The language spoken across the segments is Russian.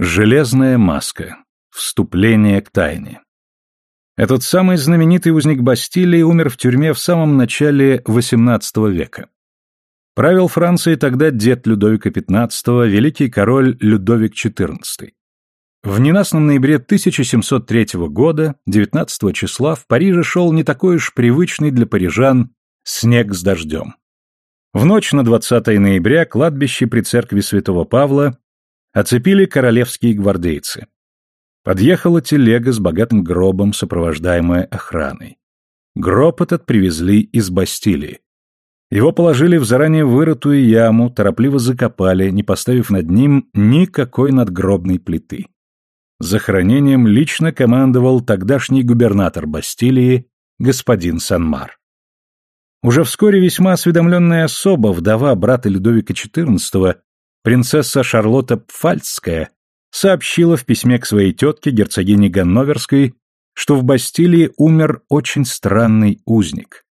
Железная маска. Вступление к тайне. Этот самый знаменитый узник Бастилии умер в тюрьме в самом начале XVIII века. Правил Францией тогда дед Людовика XV, великий король Людовик XIV. В ненастном ноябре 1703 года, 19 числа, в Париже шел не такой уж привычный для парижан снег с дождем. В ночь на 20 ноября кладбище при церкви святого Павла Оцепили королевские гвардейцы. Подъехала телега с богатым гробом, сопровождаемая охраной. Гроб этот привезли из Бастилии. Его положили в заранее вырытую яму, торопливо закопали, не поставив над ним никакой надгробной плиты. Захоронением лично командовал тогдашний губернатор Бастилии, господин Санмар. Уже вскоре весьма осведомленная особа, вдова брата Людовика XIV, принцесса Шарлотта Пфальцская сообщила в письме к своей тетке, герцогине Ганноверской, что в Бастилии умер очень странный узник.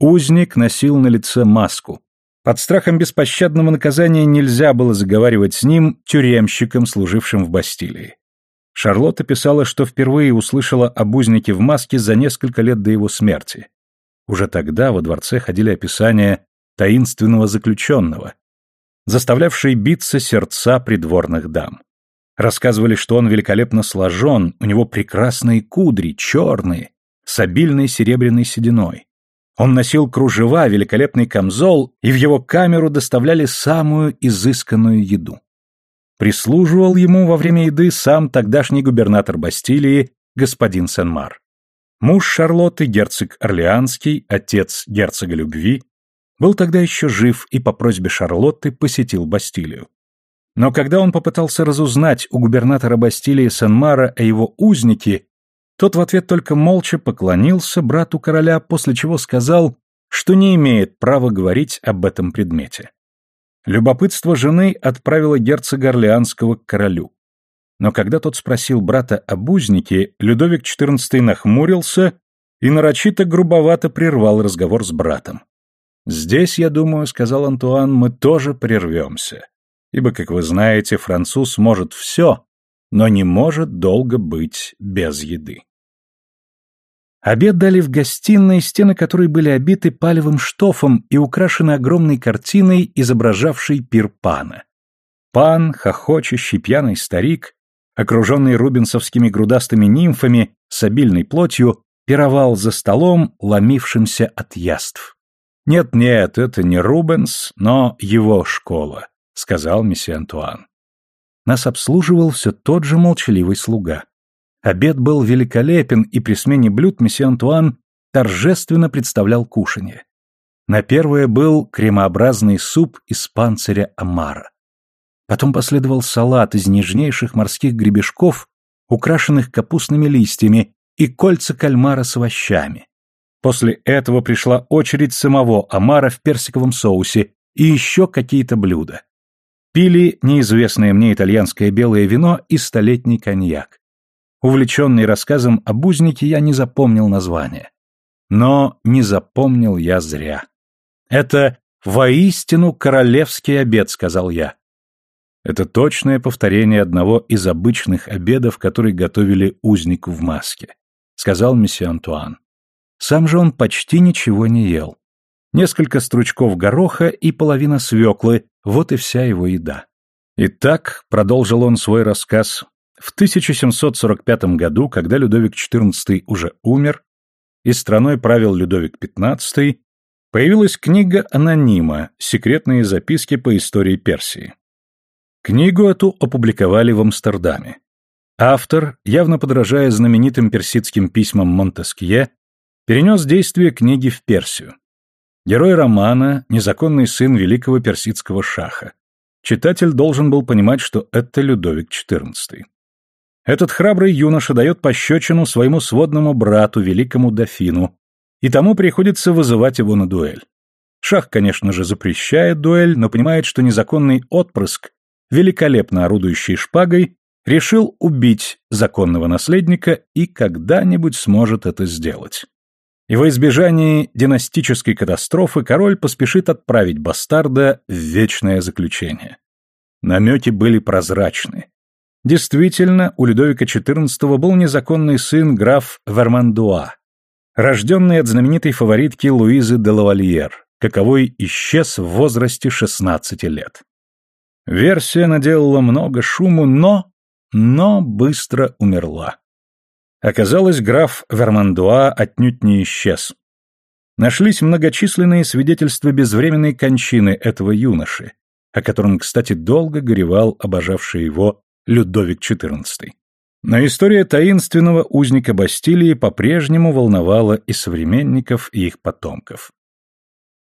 Узник носил на лице маску. Под страхом беспощадного наказания нельзя было заговаривать с ним, тюремщиком, служившим в Бастилии. Шарлотта писала, что впервые услышала об узнике в маске за несколько лет до его смерти. Уже тогда во дворце ходили описания таинственного заключенного, заставлявший биться сердца придворных дам. Рассказывали, что он великолепно сложен, у него прекрасные кудри, черные, с обильной серебряной сединой. Он носил кружева, великолепный камзол, и в его камеру доставляли самую изысканную еду. Прислуживал ему во время еды сам тогдашний губернатор Бастилии, господин Сен-Мар. Муж Шарлотты, герцог Орлеанский, отец герцога любви, был тогда еще жив и по просьбе Шарлотты посетил Бастилию. Но когда он попытался разузнать у губернатора Бастилии Сен-Мара о его узнике, тот в ответ только молча поклонился брату короля, после чего сказал, что не имеет права говорить об этом предмете. Любопытство жены отправило герцога Орлеанского к королю. Но когда тот спросил брата об узнике, Людовик XIV нахмурился и нарочито грубовато прервал разговор с братом. «Здесь, я думаю, — сказал Антуан, — мы тоже прервемся, ибо, как вы знаете, француз может все, но не может долго быть без еды». Обед дали в гостиной, стены которой были обиты палевым штофом и украшены огромной картиной, изображавшей пир пана. Пан, хохочущий пьяный старик, окруженный рубинсовскими грудастыми нимфами с обильной плотью, пировал за столом, ломившимся от яств. «Нет-нет, это не Рубенс, но его школа», — сказал месье Антуан. Нас обслуживал все тот же молчаливый слуга. Обед был великолепен, и при смене блюд месье Антуан торжественно представлял кушанье. На первое был кремообразный суп из панциря омара. Потом последовал салат из нежнейших морских гребешков, украшенных капустными листьями, и кольца кальмара с овощами. После этого пришла очередь самого омара в персиковом соусе и еще какие-то блюда. Пили неизвестное мне итальянское белое вино и столетний коньяк. Увлеченный рассказом об узнике, я не запомнил название. Но не запомнил я зря. «Это воистину королевский обед», — сказал я. Это точное повторение одного из обычных обедов, который готовили узнику в маске, — сказал месье Антуан. Сам же он почти ничего не ел. Несколько стручков гороха и половина свеклы – вот и вся его еда. Итак, продолжил он свой рассказ, в 1745 году, когда Людовик XIV уже умер, и страной правил Людовик XV, появилась книга анонима «Секретные записки по истории Персии». Книгу эту опубликовали в Амстердаме. Автор, явно подражая знаменитым персидским письмам Монтескье, перенес действие книги в Персию. Герой романа – незаконный сын великого персидского шаха. Читатель должен был понимать, что это Людовик XIV. Этот храбрый юноша дает пощечину своему сводному брату, великому дофину, и тому приходится вызывать его на дуэль. Шах, конечно же, запрещает дуэль, но понимает, что незаконный отпрыск, великолепно орудующий шпагой, решил убить законного наследника и когда-нибудь сможет это сделать. И во избежание династической катастрофы король поспешит отправить бастарда в вечное заключение. Намеки были прозрачны. Действительно, у Людовика XIV был незаконный сын граф Вермандуа, рожденный от знаменитой фаворитки Луизы де Лавальер, каковой исчез в возрасте 16 лет. Версия наделала много шуму, но... но быстро умерла. Оказалось, граф Вермандуа отнюдь не исчез. Нашлись многочисленные свидетельства безвременной кончины этого юноши, о котором, кстати, долго горевал обожавший его Людовик XIV. Но история таинственного узника Бастилии по-прежнему волновала и современников, и их потомков.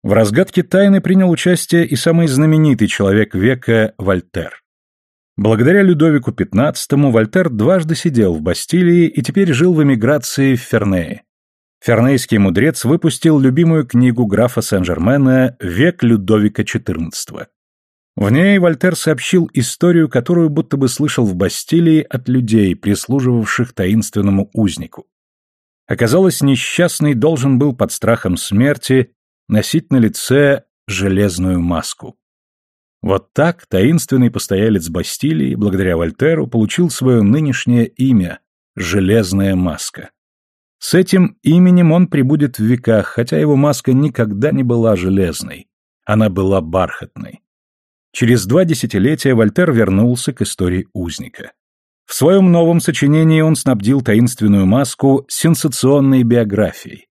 В разгадке тайны принял участие и самый знаменитый человек века Вольтер. Благодаря Людовику XV Вольтер дважды сидел в Бастилии и теперь жил в эмиграции в Фернее. Фернейский мудрец выпустил любимую книгу графа Сен-Жермена «Век Людовика XIV». В ней Вольтер сообщил историю, которую будто бы слышал в Бастилии от людей, прислуживавших таинственному узнику. Оказалось, несчастный должен был под страхом смерти носить на лице железную маску. Вот так таинственный постоялец Бастилии, благодаря Вольтеру, получил свое нынешнее имя – Железная маска. С этим именем он прибудет в веках, хотя его маска никогда не была железной. Она была бархатной. Через два десятилетия Вольтер вернулся к истории узника. В своем новом сочинении он снабдил таинственную маску сенсационной биографией.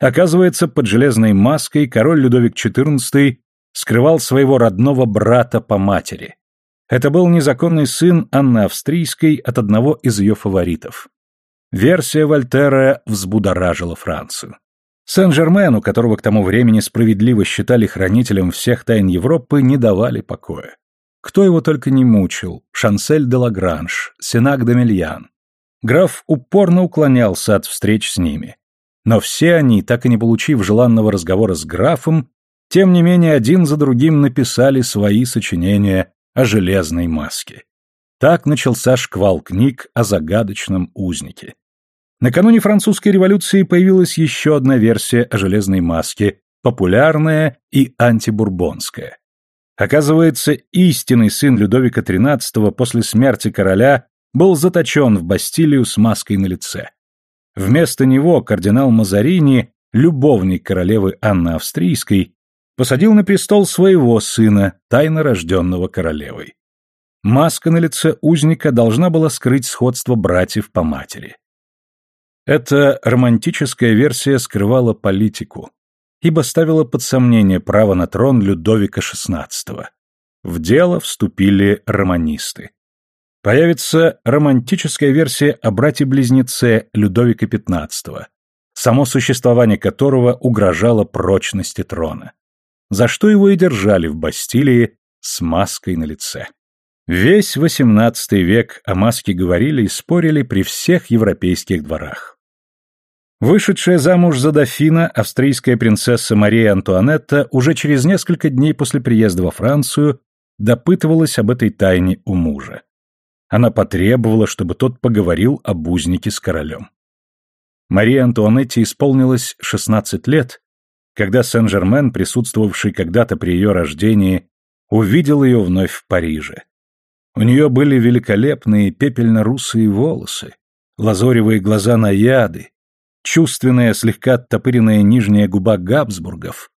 Оказывается, под железной маской король Людовик XIV скрывал своего родного брата по матери. Это был незаконный сын Анны Австрийской от одного из ее фаворитов. Версия Вольтера взбудоражила Францию. Сен-Жермен, у которого к тому времени справедливо считали хранителем всех тайн Европы, не давали покоя. Кто его только не мучил, Шансель де Лагранж, Сенак де Мельян. Граф упорно уклонялся от встреч с ними. Но все они, так и не получив желанного разговора с графом, тем не менее один за другим написали свои сочинения о железной маске. Так начался шквал книг о загадочном узнике. Накануне французской революции появилась еще одна версия о железной маске, популярная и антибурбонская. Оказывается, истинный сын Людовика XIII после смерти короля был заточен в Бастилию с маской на лице. Вместо него кардинал Мазарини, любовник королевы Анны Австрийской, посадил на престол своего сына, тайно рожденного королевой. Маска на лице узника должна была скрыть сходство братьев по матери. Эта романтическая версия скрывала политику, ибо ставила под сомнение право на трон Людовика XVI. В дело вступили романисты. Появится романтическая версия о брате-близнеце Людовика XV, само существование которого угрожало прочности трона, за что его и держали в Бастилии с маской на лице. Весь XVIII век о маске говорили и спорили при всех европейских дворах. Вышедшая замуж за дофина, австрийская принцесса Мария Антуанетта уже через несколько дней после приезда во Францию допытывалась об этой тайне у мужа. Она потребовала, чтобы тот поговорил об узнике с королем. Марии Антуанетте исполнилось 16 лет, когда Сен-Жермен, присутствовавший когда-то при ее рождении, увидел ее вновь в Париже. У нее были великолепные пепельно-русые волосы, лазоревые глаза наяды, чувственная, слегка оттопыренная нижняя губа Габсбургов,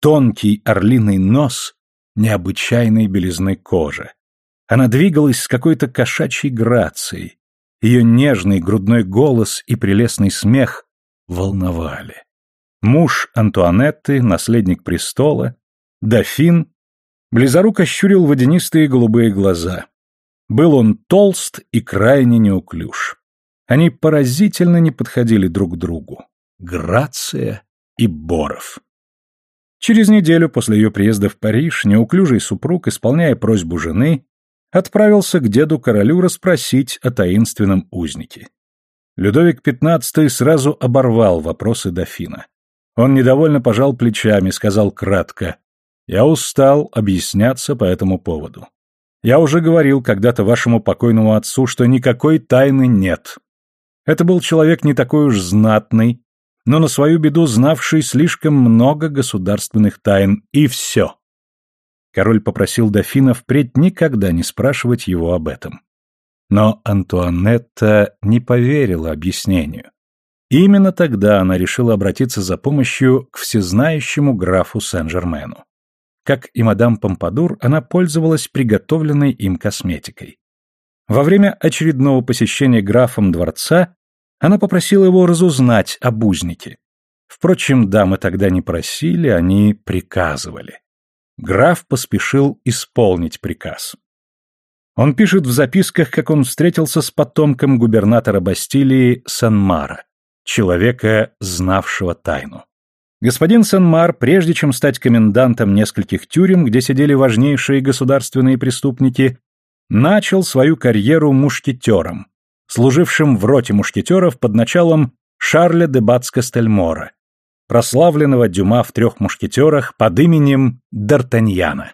тонкий орлиный нос, необычайной белизны кожи. Она двигалась с какой-то кошачьей грацией. Ее нежный грудной голос и прелестный смех волновали. Муж Антуанетты, наследник престола, дофин, близоруко щурил водянистые голубые глаза. Был он толст и крайне неуклюж. Они поразительно не подходили друг к другу. Грация и Боров. Через неделю после ее приезда в Париж неуклюжий супруг, исполняя просьбу жены, отправился к деду-королю расспросить о таинственном узнике. Людовик XV сразу оборвал вопросы дофина. Он недовольно пожал плечами, сказал кратко, «Я устал объясняться по этому поводу. Я уже говорил когда-то вашему покойному отцу, что никакой тайны нет. Это был человек не такой уж знатный, но на свою беду знавший слишком много государственных тайн, и все. Король попросил дофина впредь никогда не спрашивать его об этом. Но Антуанетта не поверила объяснению. Именно тогда она решила обратиться за помощью к всезнающему графу Сен-Жермену. Как и мадам Помпадур, она пользовалась приготовленной им косметикой. Во время очередного посещения графом дворца она попросила его разузнать об узнике. Впрочем, дамы тогда не просили, они приказывали. Граф поспешил исполнить приказ. Он пишет в записках, как он встретился с потомком губернатора Бастилии Санмара, человека, знавшего тайну. Господин Санмар, прежде чем стать комендантом нескольких тюрем, где сидели важнейшие государственные преступники, начал свою карьеру мушкетером, служившим в роте мушкетеров под началом Шарля де Бац-Кастельмора, прославленного Дюма в трех мушкетерах под именем Д'Артаньяна.